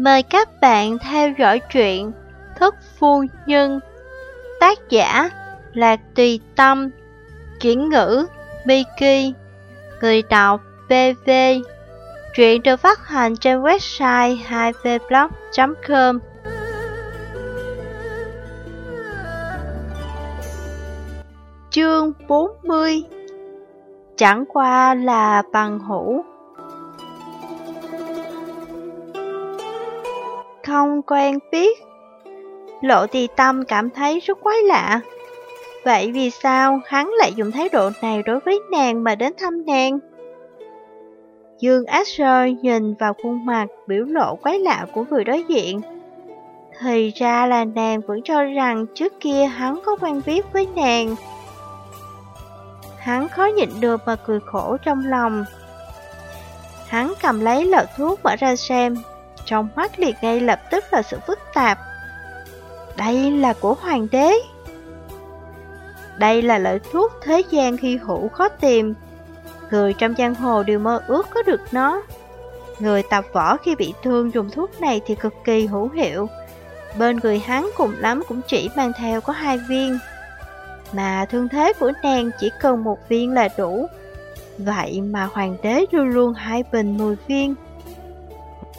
Mời các bạn theo dõi truyện Thức Phu Nhân. Tác giả Lạc Tùy Tâm. Chuyển ngữ, Miki. Người đọc BV Truyện được phát hành trên website 2vblog.com Chương 40 Chẳng qua là bằng hữu. Không quen biết Lộ tì tâm cảm thấy rất quái lạ Vậy vì sao hắn lại dùng thái độ này đối với nàng mà đến thăm nàng? Dương Asher nhìn vào khuôn mặt biểu lộ quái lạ của người đối diện. Thì ra là nàng vẫn cho rằng trước kia hắn có quen biết với nàng. Hắn khó nhịn được mà cười khổ trong lòng. Hắn cầm lấy lọ thuốc mở ra xem, trong mắt liệt ngay lập tức là sự phức tạp. Đây là của hoàng đế. Đây là loại thuốc thế gian khi hữu khó tìm. Người trong giang hồ đều mơ ước có được nó. Người tập võ khi bị thương dùng thuốc này thì cực kỳ hữu hiệu. Bên người hắn cùng lắm cũng chỉ mang theo có hai viên. Mà thương thế của nàng chỉ cần một viên là đủ. Vậy mà hoàng đế luôn luôn hai bình 10 viên.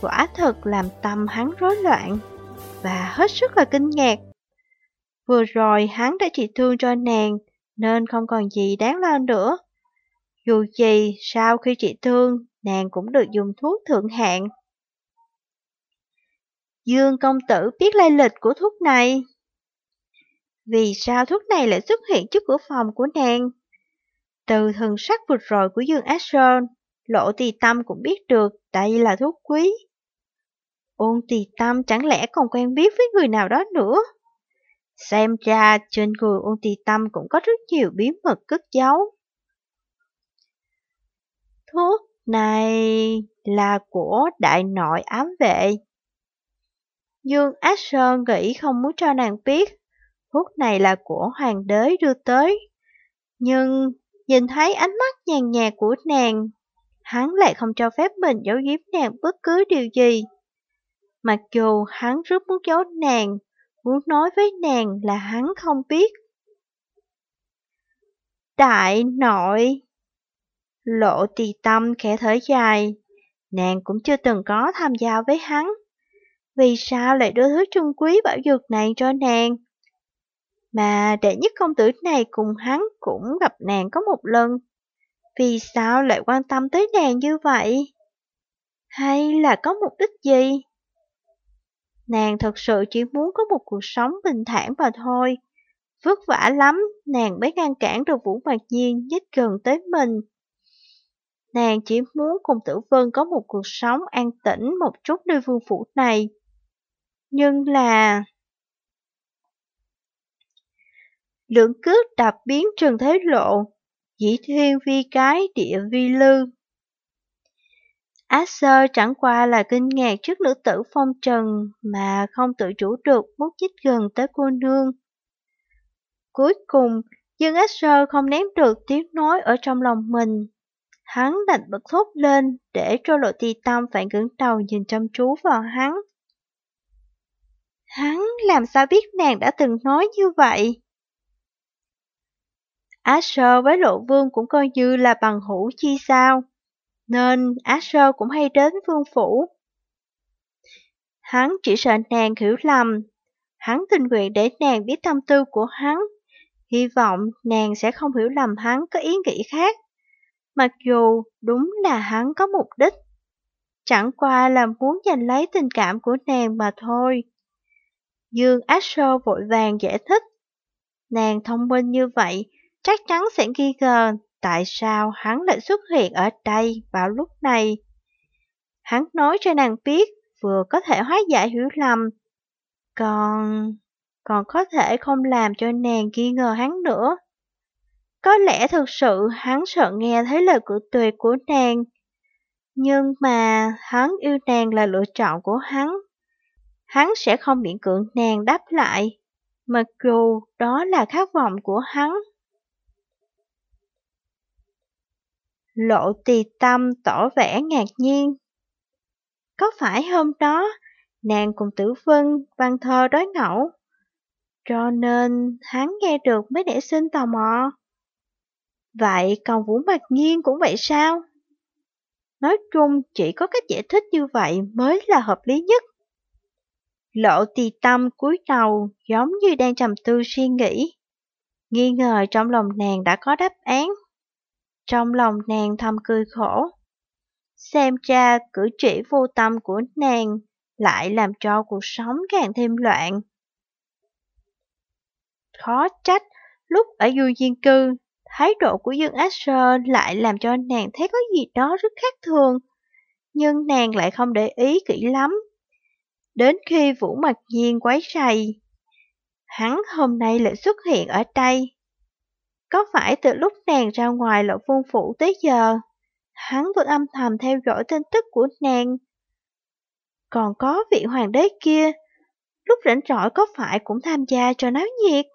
Quả thật làm tâm hắn rối loạn và hết sức là kinh ngạc. Vừa rồi hắn đã trị thương cho nàng, nên không còn gì đáng lo nữa. Dù gì, sau khi trị thương, nàng cũng được dùng thuốc thượng hạng. Dương công tử biết lai lịch của thuốc này. Vì sao thuốc này lại xuất hiện trước cửa phòng của nàng? Từ thần sắc vượt rồi của Dương Asher, lộ tì tâm cũng biết được đây là thuốc quý. Ôn tì tâm chẳng lẽ còn quen biết với người nào đó nữa? Xem ra trên người ôn tì tâm cũng có rất nhiều bí mật cất giấu. Thuốc này là của đại nội ám vệ. Dương Ác Sơn nghĩ không muốn cho nàng biết thuốc này là của hoàng đế đưa tới. Nhưng nhìn thấy ánh mắt nhàn nhạt của nàng, hắn lại không cho phép mình giấu giếm nàng bất cứ điều gì. Mặc dù hắn rất muốn giấu nàng, muốn nói với nàng là hắn không biết. Đại nội Lộ tì tâm khẽ thở dài, nàng cũng chưa từng có tham gia với hắn. Vì sao lại đưa thứ trung quý bảo dược này cho nàng? Mà đệ nhất công tử này cùng hắn cũng gặp nàng có một lần. Vì sao lại quan tâm tới nàng như vậy? Hay là có mục đích gì? Nàng thật sự chỉ muốn có một cuộc sống bình thản mà thôi. Vất vả lắm, nàng mới ngăn cản được Vũ Mạc Nhiên nhích gần tới mình. Nàng chỉ muốn cùng Tử Vân có một cuộc sống an tĩnh một chút nơi vương phủ này. Nhưng là... Lượng cước đạp biến trần thế lộ, dĩ thiên vi cái địa vi lư. Asher chẳng qua là kinh ngạc trước nữ tử phong trần mà không tự chủ được muốn chích gần tới cô nương. Cuối cùng, Dương Asher không ném được tiếng nói ở trong lòng mình. Hắn đành bật thốt lên để cho lộ tì tâm phải cứng đầu nhìn chăm chú vào hắn. Hắn làm sao biết nàng đã từng nói như vậy? Asher với lộ vương cũng coi như là bằng hữu chi sao, nên Asher cũng hay đến vương phủ. Hắn chỉ sợ nàng hiểu lầm, hắn tình nguyện để nàng biết tâm tư của hắn, hy vọng nàng sẽ không hiểu lầm hắn có ý nghĩ khác. Mặc dù đúng là hắn có mục đích, chẳng qua là muốn giành lấy tình cảm của nàng mà thôi. Dương Asher vội vàng giải thích. Nàng thông minh như vậy, chắc chắn sẽ nghi ngờ tại sao hắn lại xuất hiện ở đây vào lúc này. Hắn nói cho nàng biết vừa có thể hóa giải hiểu lầm, còn... còn có thể không làm cho nàng nghi ngờ hắn nữa. Có lẽ thực sự hắn sợ nghe thấy lời cử tuyệt của nàng. Nhưng mà hắn yêu nàng là lựa chọn của hắn. Hắn sẽ không miễn cưỡng nàng đáp lại, mặc dù đó là khát vọng của hắn. Lộ tì tâm tỏ vẻ ngạc nhiên. Có phải hôm đó, nàng cùng tử vân, văn thơ đối ngẫu. Cho nên hắn nghe được mới để sinh tò mò. Vậy còn Vũ Mạc Nhiên cũng vậy sao? Nói chung chỉ có cách giải thích như vậy mới là hợp lý nhất. Lộ tì tâm cúi đầu giống như đang trầm tư suy nghĩ. Nghi ngờ trong lòng nàng đã có đáp án. Trong lòng nàng thầm cười khổ. Xem ra cử chỉ vô tâm của nàng lại làm cho cuộc sống càng thêm loạn. Khó trách, lúc ở du diên cư, thái độ của Dương Asher lại làm cho nàng thấy có gì đó rất khác thường. Nhưng nàng lại không để ý kỹ lắm. Đến khi Vũ Mặc Nhiên quấy rầy, hắn hôm nay lại xuất hiện ở đây. Có phải từ lúc nàng ra ngoài lộ vương phủ tới giờ, hắn vẫn âm thầm theo dõi tin tức của nàng. Còn có vị hoàng đế kia, lúc rảnh rỗi có phải cũng tham gia cho náo nhiệt?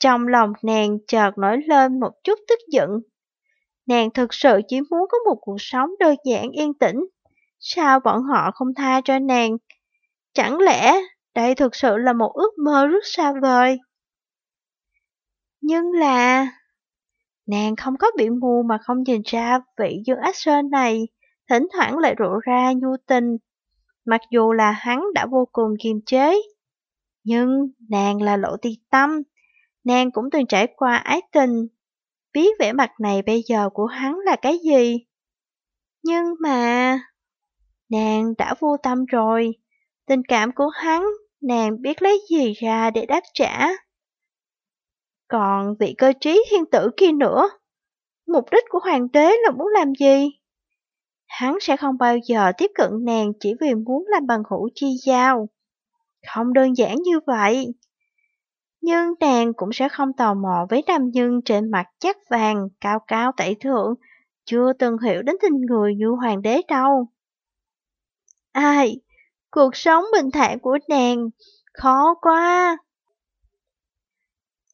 Trong lòng nàng chợt nổi lên một chút tức giận. Nàng thực sự chỉ muốn có một cuộc sống đơn giản yên tĩnh. Sao bọn họ không tha cho nàng? Chẳng lẽ đây thực sự là một ước mơ rất xa vời? Nhưng là... Nàng không có bị mù mà không nhìn ra vị Dương Ác Sơn này, thỉnh thoảng lại rộ ra nhu tình. Mặc dù là hắn đã vô cùng kiềm chế, nhưng nàng là lộ ti tâm, nàng cũng từng trải qua ái tình. Biết vẻ mặt này bây giờ của hắn là cái gì? Nhưng mà... Nàng đã vô tâm rồi, tình cảm của hắn, nàng biết lấy gì ra để đáp trả. Còn vị cơ trí thiên tử kia nữa, mục đích của hoàng đế là muốn làm gì? Hắn sẽ không bao giờ tiếp cận nàng chỉ vì muốn làm bằng hữu chi giao. Không đơn giản như vậy. Nhưng nàng cũng sẽ không tò mò với nam nhân trên mặt chắc vàng, cao cao tẩy thượng, chưa từng hiểu đến tình người như hoàng đế đâu. Ai, cuộc sống bình thản của nàng, khó quá.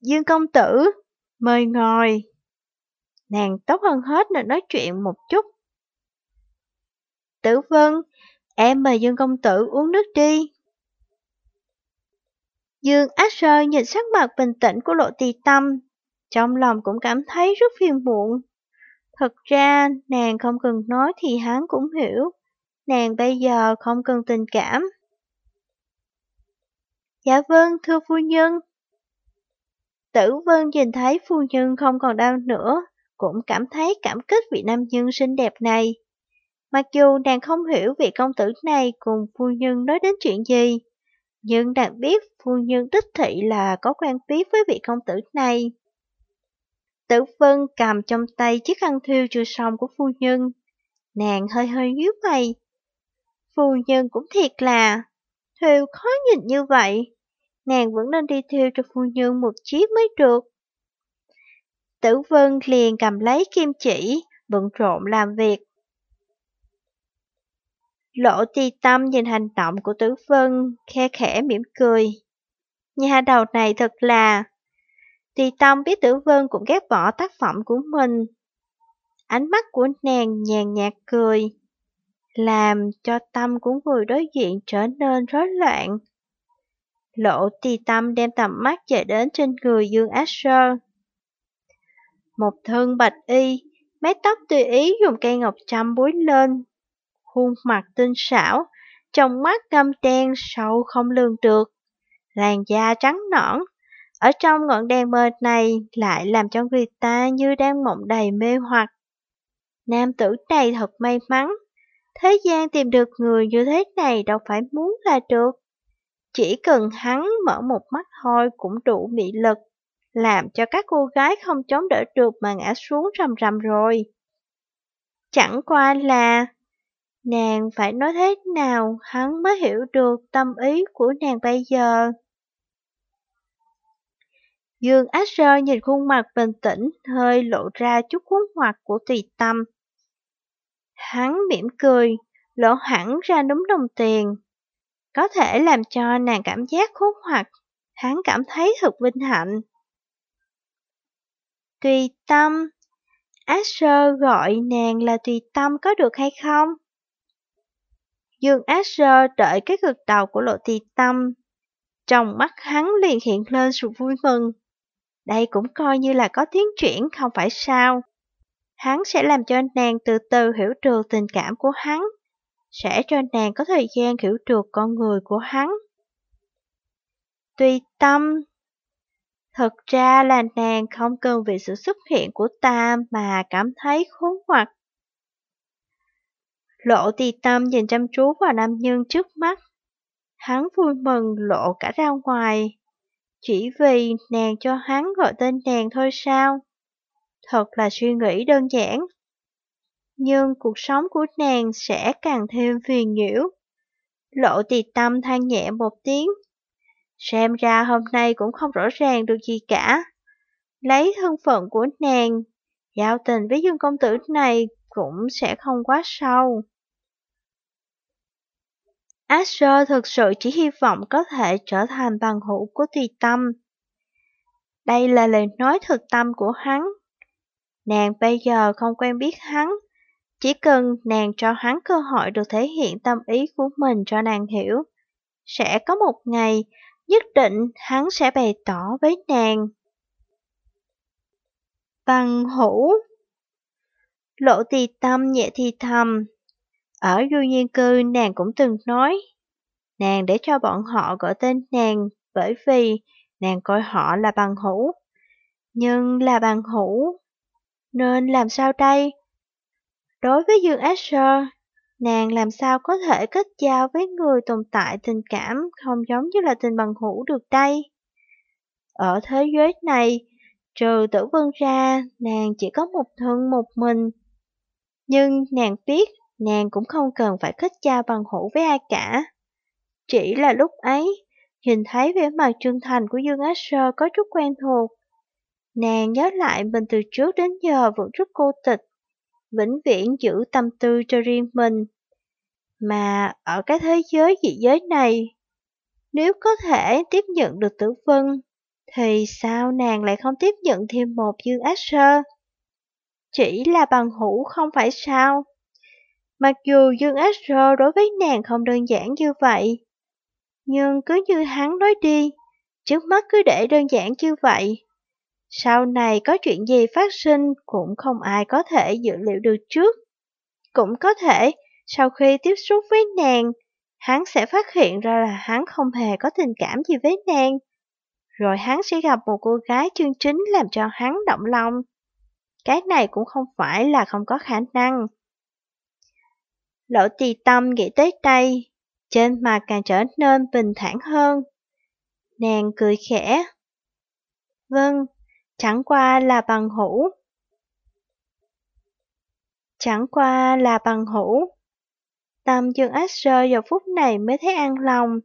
Dương công tử, mời ngồi. Nàng tốt hơn hết nên nói chuyện một chút. Tử Vân, em mời Dương công tử uống nước đi. Dương Ác Sơ nhìn sắc mặt bình tĩnh của lộ tì tâm, trong lòng cũng cảm thấy rất phiền muộn. Thật ra, nàng không cần nói thì hắn cũng hiểu, nàng bây giờ không cần tình cảm. Dạ vâng, thưa phu nhân. Tử Vân nhìn thấy phu nhân không còn đau nữa, cũng cảm thấy cảm kích vị nam nhân xinh đẹp này. Mặc dù nàng không hiểu vị công tử này cùng phu nhân nói đến chuyện gì, nhưng nàng biết phu nhân đích thị là có quen biết với vị công tử này. Tử Vân cầm trong tay chiếc khăn thiêu chưa xong của phu nhân. Nàng hơi hơi nhíu mày. Phu nhân cũng thiệt là, thiêu khó nhìn như vậy. Nàng vẫn nên đi theo cho phu nhân một chiếc mới được. Tử Vân liền cầm lấy kim chỉ, bận rộn làm việc. Lộ ti tâm nhìn hành động của Tử Vân, khe khẽ mỉm cười. Nhà đầu này thật là... Ti tâm biết Tử Vân cũng ghét bỏ tác phẩm của mình. Ánh mắt của nàng nhàn nhạt cười, làm cho tâm của người đối diện trở nên rối loạn. Lộ ti tâm đem tầm mắt chạy đến trên người Dương Asher. Một thân bạch y, mái tóc tùy ý dùng cây ngọc trăm búi lên, khuôn mặt tinh xảo, trong mắt ngâm đen sâu không lường được, làn da trắng nõn. Ở trong ngọn đèn mờ này lại làm cho người ta như đang mộng đầy mê hoặc. Nam tử này thật may mắn, thế gian tìm được người như thế này đâu phải muốn là được. Chỉ cần hắn mở một mắt thôi cũng đủ mị lực, làm cho các cô gái không chống đỡ được mà ngã xuống rầm rầm rồi. Chẳng qua là Nàng phải nói thế nào hắn mới hiểu được tâm ý của nàng bây giờ. Dương Asher nhìn khuôn mặt bình tĩnh, hơi lộ ra chút khuôn mặt của tùy tâm. Hắn mỉm cười, lộ hẳn ra núm đồng tiền. Có thể làm cho nàng cảm giác khúc hoặc, hắn cảm thấy thật vinh hạnh. Tùy tâm, Asher gọi nàng là tùy tâm có được hay không? Dương Asher đợi cái gật đầu của lộ tùy tâm. Trong mắt hắn liền hiện lên sự vui mừng. Đây cũng coi như là có tiến triển không phải sao. Hắn sẽ làm cho nàng từ từ hiểu được tình cảm của hắn, sẽ cho nàng có thời gian hiểu được con người của hắn. Tuy tâm, Thật ra là nàng không cần vì sự xuất hiện của ta mà cảm thấy khốn hoặc. Lộ tì tâm nhìn chăm chú vào nam nhân trước mắt. Hắn vui mừng lộ cả ra ngoài. Chỉ vì nàng cho hắn gọi tên nàng thôi sao? Thật là suy nghĩ đơn giản. Nhưng cuộc sống của nàng sẽ càng thêm phiền nhiễu. Lộ tì tâm than nhẹ một tiếng. Xem ra hôm nay cũng không rõ ràng được gì cả. Lấy thân phận của nàng, giao tình với dương công tử này cũng sẽ không quá sâu. Asher thực sự chỉ hy vọng có thể trở thành bằng hữu của tùy tâm. Đây là lời nói thực tâm của hắn. Nàng bây giờ không quen biết hắn, chỉ cần nàng cho hắn cơ hội được thể hiện tâm ý của mình cho nàng hiểu. Sẽ có một ngày, nhất định hắn sẽ bày tỏ với nàng. Bằng hữu Lộ tì tâm nhẹ thì thầm, ở du nhiên cư nàng cũng từng nói, nàng để cho bọn họ gọi tên nàng bởi vì nàng coi họ là bằng hữu. Nhưng là bằng hữu, nên làm sao đây? Đối với Dương Asher, nàng làm sao có thể kết giao với người tồn tại tình cảm không giống như là tình bằng hữu được đây? Ở thế giới này, trừ tử vân ra, nàng chỉ có một thân một mình. Nhưng nàng biết nàng cũng không cần phải kết giao bằng hữu với ai cả. Chỉ là lúc ấy, nhìn thấy vẻ mặt chân thành của Dương Asher có chút quen thuộc. Nàng nhớ lại mình từ trước đến giờ vẫn rất cô tịch, vĩnh viễn giữ tâm tư cho riêng mình. Mà ở cái thế giới dị giới này, nếu có thể tiếp nhận được tử vân, thì sao nàng lại không tiếp nhận thêm một Dương Ác Sơ? Chỉ là bằng hữu không phải sao? Mặc dù Dương Ác Sơ đối với nàng không đơn giản như vậy, nhưng cứ như hắn nói đi, trước mắt cứ để đơn giản như vậy. Sau này có chuyện gì phát sinh cũng không ai có thể dự liệu được trước. Cũng có thể, sau khi tiếp xúc với nàng, hắn sẽ phát hiện ra là hắn không hề có tình cảm gì với nàng. Rồi hắn sẽ gặp một cô gái chương chính làm cho hắn động lòng. Cái này cũng không phải là không có khả năng. Lộ tì tâm nghĩ tới đây, trên mặt càng trở nên bình thản hơn. Nàng cười khẽ. Vâng, chẳng qua là bằng hữu. Chẳng qua là bằng hữu. Tâm Dương sơ vào phút này mới thấy an lòng.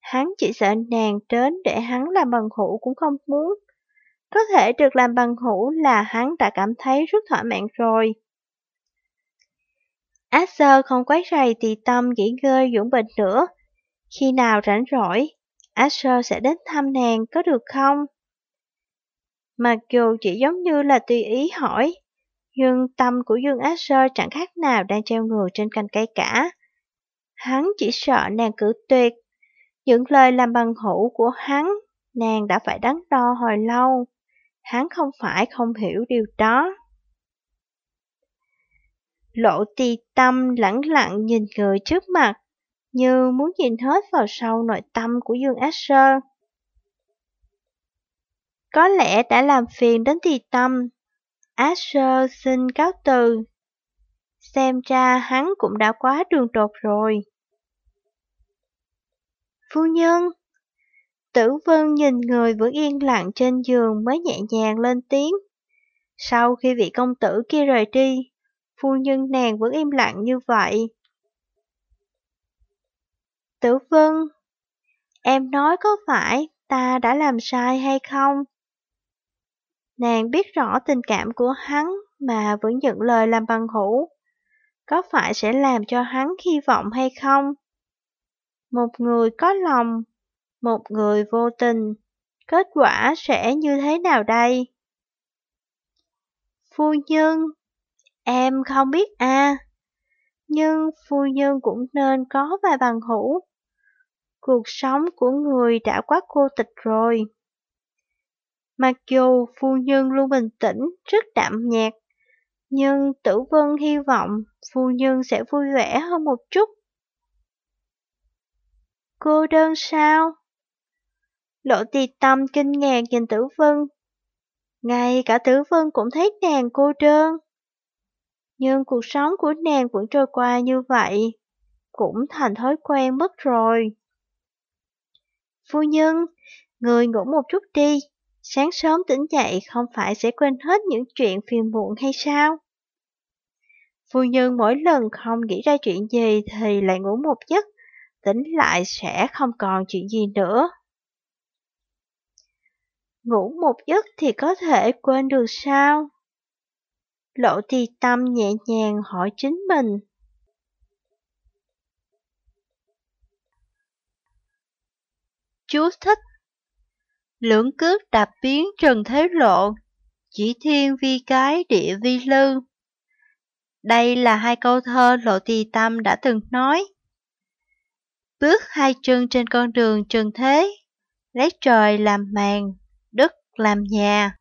Hắn chỉ sợ nàng đến để hắn làm bằng hữu cũng không muốn. Có thể được làm bằng hữu là hắn đã cảm thấy rất thỏa mãn rồi. Asher không quấy rầy thì tâm nghỉ ngơi dưỡng bệnh nữa. Khi nào rảnh rỗi, Asher sẽ đến thăm nàng có được không? Mặc dù chỉ giống như là tùy ý hỏi, nhưng tâm của Dương Asher chẳng khác nào đang treo người trên cành cây cả. Hắn chỉ sợ nàng cử tuyệt. Những lời làm bằng hữu của hắn, nàng đã phải đắn đo hồi lâu. Hắn không phải không hiểu điều đó. Lộ tì tâm lẳng lặng nhìn người trước mặt, như muốn nhìn hết vào sâu nội tâm của Dương Asher. Có lẽ đã làm phiền đến tì tâm. Asher xin cáo từ. Xem ra hắn cũng đã quá đường đột rồi. Phu nhân Tử Vân nhìn người vẫn yên lặng trên giường mới nhẹ nhàng lên tiếng. Sau khi vị công tử kia rời đi, phu nhân nàng vẫn im lặng như vậy. Tử Vân, em nói có phải ta đã làm sai hay không? Nàng biết rõ tình cảm của hắn mà vẫn nhận lời làm bằng hữu. Có phải sẽ làm cho hắn hy vọng hay không? Một người có lòng, một người vô tình, kết quả sẽ như thế nào đây? Phu nhân, Em không biết à. nhưng phu nhân cũng nên có vài bằng hữu. Cuộc sống của người đã quá cô tịch rồi. Mặc dù phu nhân luôn bình tĩnh, rất đạm nhạt, nhưng Tử Vân hy vọng phu nhân sẽ vui vẻ hơn một chút. Cô đơn sao? Lộ tì tâm kinh ngạc nhìn Tử Vân. Ngay cả Tử Vân cũng thấy nàng cô đơn. Nhưng cuộc sống của nàng vẫn trôi qua như vậy, cũng thành thói quen mất rồi. Phu nhân, người ngủ một chút đi, sáng sớm tỉnh dậy không phải sẽ quên hết những chuyện phiền muộn hay sao? Phu nhân mỗi lần không nghĩ ra chuyện gì thì lại ngủ một giấc, tỉnh lại sẽ không còn chuyện gì nữa. Ngủ một giấc thì có thể quên được sao? Lộ tì tâm nhẹ nhàng hỏi chính mình. Chú thích Lưỡng cước đạp biến trần thế lộ, chỉ thiên vi cái địa vi lư. Đây là hai câu thơ Lộ Tì Tâm đã từng nói. Bước hai chân trên con đường trần thế, lấy trời làm màn, đất làm nhà.